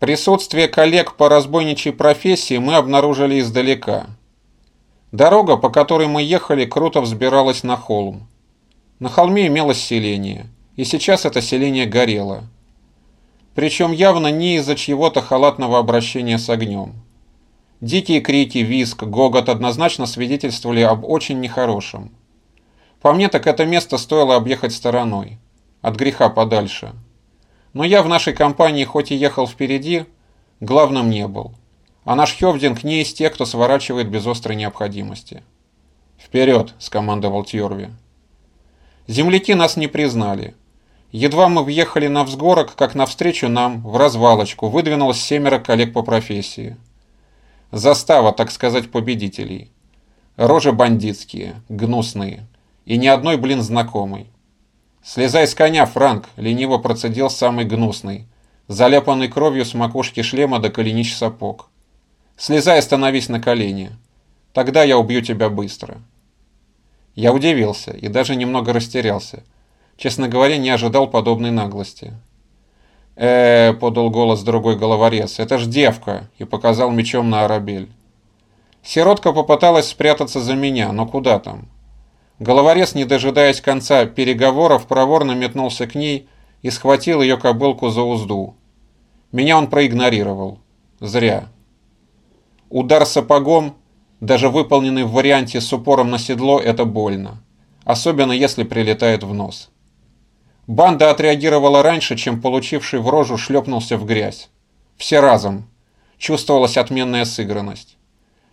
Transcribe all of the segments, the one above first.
Присутствие коллег по разбойничьей профессии мы обнаружили издалека. Дорога, по которой мы ехали, круто взбиралась на холм. На холме имелось селение, и сейчас это селение горело. Причем явно не из-за чьего-то халатного обращения с огнем. Дикие крики, визг, гогот однозначно свидетельствовали об очень нехорошем. По мне так это место стоило объехать стороной, от греха подальше. Но я в нашей компании хоть и ехал впереди, главным не был. А наш Хевдинг не из тех, кто сворачивает без острой необходимости. «Вперед!» – скомандовал Тьорви. Земляки нас не признали. Едва мы въехали на взгорок, как навстречу нам, в развалочку, выдвинулось семеро коллег по профессии. Застава, так сказать, победителей. Рожи бандитские, гнусные. И ни одной, блин, знакомой. «Слезай с коня, Франк!» — лениво процедил самый гнусный, заляпанный кровью с макушки шлема до коленищ сапог. «Слезай и становись на колени. Тогда я убью тебя быстро». Я удивился и даже немного растерялся. Честно говоря, не ожидал подобной наглости. э, подал голос другой головорез, — «это ж девка!» и показал мечом на Арабель. Сиротка попыталась спрятаться за меня, но куда там? Головорез, не дожидаясь конца переговоров, проворно метнулся к ней и схватил ее кобылку за узду. Меня он проигнорировал. Зря. Удар сапогом, даже выполненный в варианте с упором на седло, это больно. Особенно если прилетает в нос. Банда отреагировала раньше, чем получивший в рожу шлепнулся в грязь. Все разом. Чувствовалась отменная сыгранность.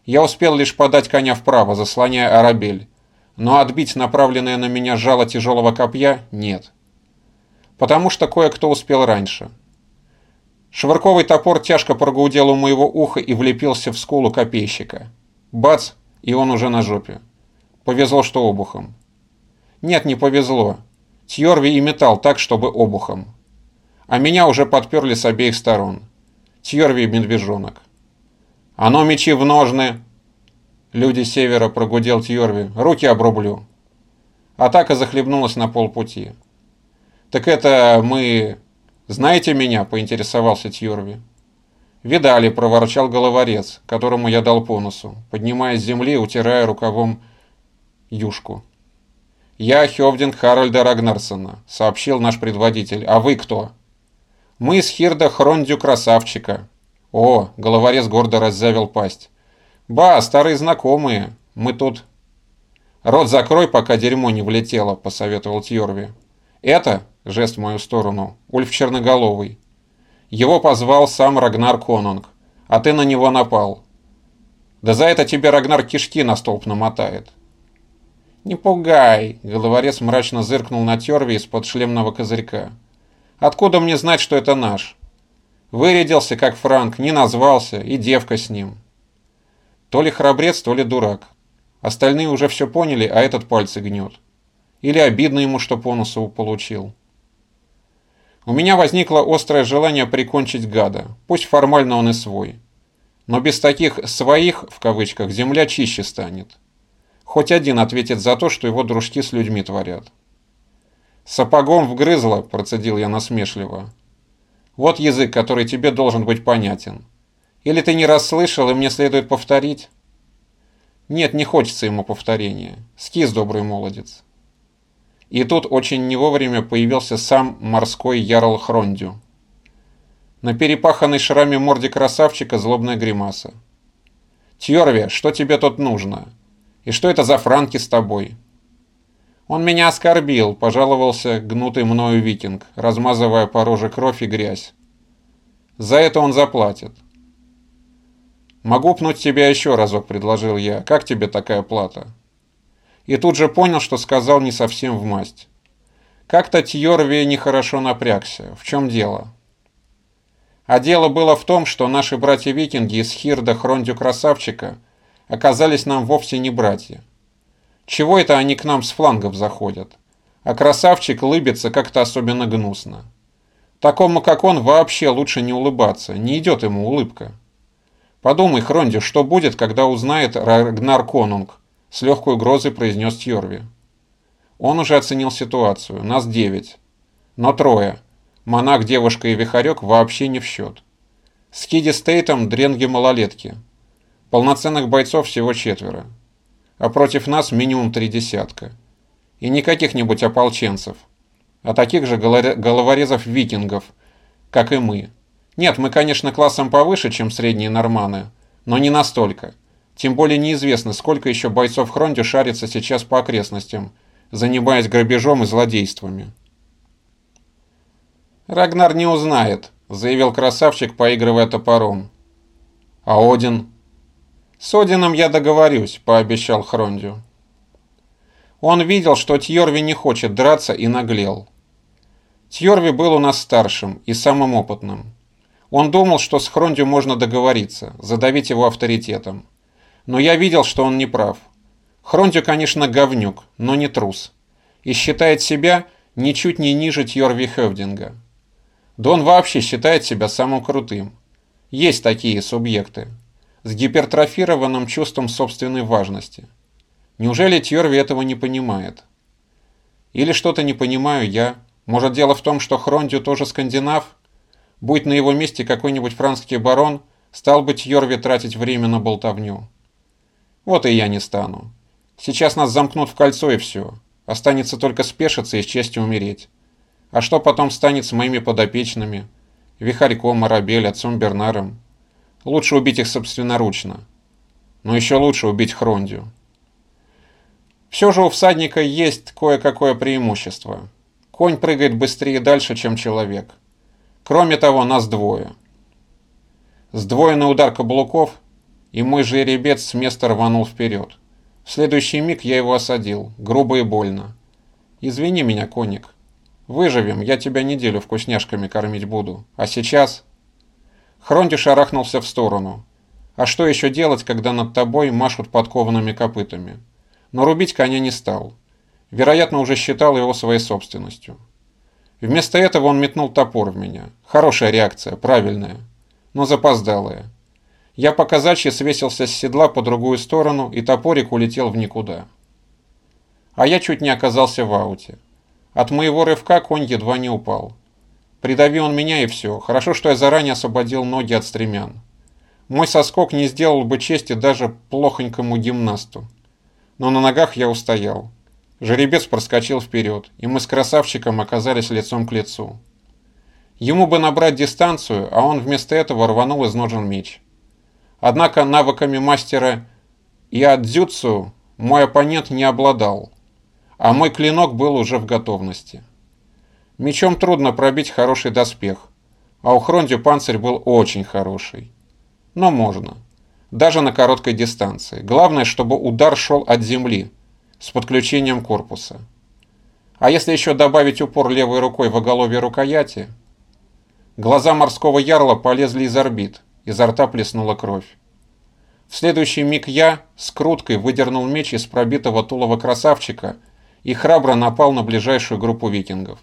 Я успел лишь подать коня вправо, заслоняя Арабель но отбить направленное на меня жало тяжелого копья нет. Потому что кое-кто успел раньше. Швырковый топор тяжко прогудел у моего уха и влепился в скулу копейщика. Бац, и он уже на жопе. Повезло, что обухом. Нет, не повезло. Тьорви и металл так, чтобы обухом. А меня уже подперли с обеих сторон. Тьорви и медвежонок. «А ну, мечи в ножны!» Люди севера прогудел Тьорви. Руки обрублю. Атака захлебнулась на полпути. Так это мы... Знаете меня? Поинтересовался Тьорви. «Видали», — проворчал головорез, которому я дал по носу, поднимая с земли утирая рукавом юшку. «Я Хевдинг Харальда Рагнарсона», — сообщил наш предводитель. «А вы кто?» «Мы из Хирда Хрондю Красавчика». «О!» — головорез гордо раззявил пасть. «Ба, старые знакомые, мы тут...» «Рот закрой, пока дерьмо не влетело», — посоветовал Тьорви. «Это...» — жест в мою сторону. «Ульф Черноголовый. Его позвал сам Рагнар Конунг, а ты на него напал. Да за это тебе Рагнар кишки на столб намотает». «Не пугай!» — головорез мрачно зыркнул на Тьорви из-под шлемного козырька. «Откуда мне знать, что это наш?» Вырядился, как Франк, не назвался, и девка с ним. То ли храбрец, то ли дурак. Остальные уже все поняли, а этот пальцы гнет. Или обидно ему, что по получил. У меня возникло острое желание прикончить гада, пусть формально он и свой. Но без таких «своих» в кавычках земля чище станет. Хоть один ответит за то, что его дружки с людьми творят. «Сапогом вгрызло», – процедил я насмешливо. «Вот язык, который тебе должен быть понятен. Или ты не расслышал, и мне следует повторить? Нет, не хочется ему повторения. Скис, добрый молодец. И тут очень не вовремя появился сам морской ярл Хрондю. На перепаханной шраме морде красавчика злобная гримаса. «Тьорви, что тебе тут нужно? И что это за франки с тобой?» «Он меня оскорбил», – пожаловался гнутый мною викинг, размазывая по роже кровь и грязь. «За это он заплатит». «Могу пнуть тебя еще разок», — предложил я. «Как тебе такая плата?» И тут же понял, что сказал не совсем в масть. Как-то Тьорви нехорошо напрягся. В чем дело? А дело было в том, что наши братья-викинги из Хирда Хрондю Красавчика оказались нам вовсе не братья. Чего это они к нам с флангов заходят? А Красавчик лыбится как-то особенно гнусно. Такому, как он, вообще лучше не улыбаться, не идет ему улыбка. «Подумай, Хронди, что будет, когда узнает Рагнар Конунг?» С легкой угрозой произнес Тьорви. Он уже оценил ситуацию. Нас девять. Но трое. Монах, девушка и Вихарек вообще не в счет. С Киди Стейтом дренги малолетки. Полноценных бойцов всего четверо. А против нас минимум три десятка. И не каких-нибудь ополченцев, а таких же головорезов-викингов, как и мы. Нет, мы, конечно, классом повыше, чем средние норманы, но не настолько. Тем более неизвестно, сколько еще бойцов Хронди шарится сейчас по окрестностям, занимаясь грабежом и злодействами. «Рагнар не узнает», — заявил красавчик, поигрывая топором. «А Один?» «С Одином я договорюсь», — пообещал Хрондю. Он видел, что Тьорви не хочет драться и наглел. Тьорви был у нас старшим и самым опытным. Он думал, что с Хрондю можно договориться, задавить его авторитетом. Но я видел, что он не прав. Хрондю, конечно, говнюк, но не трус. И считает себя ничуть не ниже Тьорви Хевдинга. Да он вообще считает себя самым крутым. Есть такие субъекты. С гипертрофированным чувством собственной важности. Неужели Тьорви этого не понимает? Или что-то не понимаю я? Может дело в том, что Хрондю тоже скандинав? Будь на его месте какой-нибудь французский барон, стал бы Тьорви тратить время на болтовню. Вот и я не стану. Сейчас нас замкнут в кольцо и все. Останется только спешиться и с честью умереть. А что потом станет с моими подопечными? Вихарьком, Марабель, отцом Бернаром? Лучше убить их собственноручно. Но еще лучше убить Хрондию. Все же у всадника есть кое-какое преимущество. Конь прыгает быстрее и дальше, чем человек. Кроме того, нас двое. Сдвоенный удар каблуков, и мой жеребец с места рванул вперед. В следующий миг я его осадил, грубо и больно. «Извини меня, коник. Выживем, я тебя неделю вкусняшками кормить буду. А сейчас...» Хронди шарахнулся в сторону. «А что еще делать, когда над тобой машут подкованными копытами?» Но рубить коня не стал. Вероятно, уже считал его своей собственностью. Вместо этого он метнул топор в меня. Хорошая реакция, правильная, но запоздалая. Я по казачьи свесился с седла по другую сторону, и топорик улетел в никуда. А я чуть не оказался в ауте. От моего рывка конь едва не упал. Придави он меня и все. Хорошо, что я заранее освободил ноги от стремян. Мой соскок не сделал бы чести даже плохонькому гимнасту. Но на ногах я устоял. Жеребец проскочил вперед, и мы с красавчиком оказались лицом к лицу. Ему бы набрать дистанцию, а он вместо этого рванул из ножен меч. Однако навыками мастера и адзюцу мой оппонент не обладал, а мой клинок был уже в готовности. Мечом трудно пробить хороший доспех, а у Хронди панцирь был очень хороший. Но можно. Даже на короткой дистанции. Главное, чтобы удар шел от земли, с подключением корпуса. А если еще добавить упор левой рукой в оголовье рукояти, глаза морского ярла полезли из орбит, изо рта плеснула кровь. В следующий миг я с круткой выдернул меч из пробитого тулова красавчика и храбро напал на ближайшую группу викингов.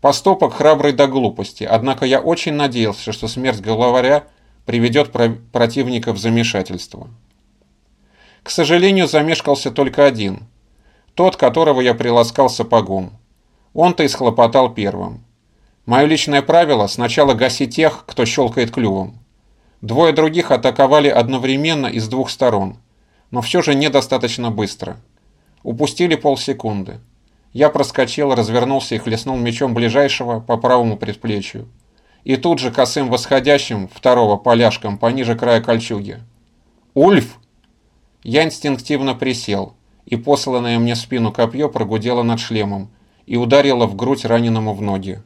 Поступок храбрый до глупости, однако я очень надеялся, что смерть главаря приведет противника в замешательство. К сожалению, замешкался только один. Тот, которого я приласкал сапогом. Он-то и схлопотал первым. Мое личное правило – сначала гаси тех, кто щелкает клювом. Двое других атаковали одновременно и с двух сторон, но все же недостаточно быстро. Упустили полсекунды. Я проскочил, развернулся и хлестнул мечом ближайшего по правому предплечью. И тут же косым восходящим, второго поляшком, пониже края кольчуги. «Ульф!» Я инстинктивно присел, и посланное мне в спину копье прогудело над шлемом и ударило в грудь раненому в ноги.